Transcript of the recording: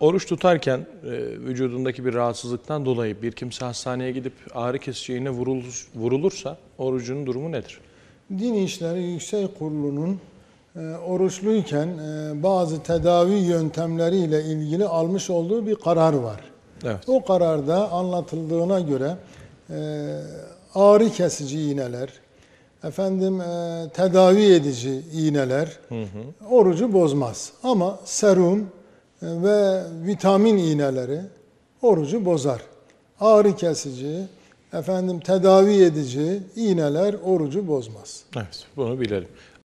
Oruç tutarken e, vücudundaki bir rahatsızlıktan dolayı bir kimse hastaneye gidip ağrı kesici iğne vurulur, vurulursa orucunun durumu nedir? Din İşleri Yüksek Kurulu'nun e, oruçluyken e, bazı tedavi yöntemleriyle ilgili almış olduğu bir karar var. Evet. O kararda anlatıldığına göre e, ağrı kesici iğneler, efendim e, tedavi edici iğneler orucu bozmaz. Ama serum ve vitamin iğneleri orucu bozar. Ağrı kesici, efendim tedavi edici iğneler orucu bozmaz. Evet, bunu bilelim.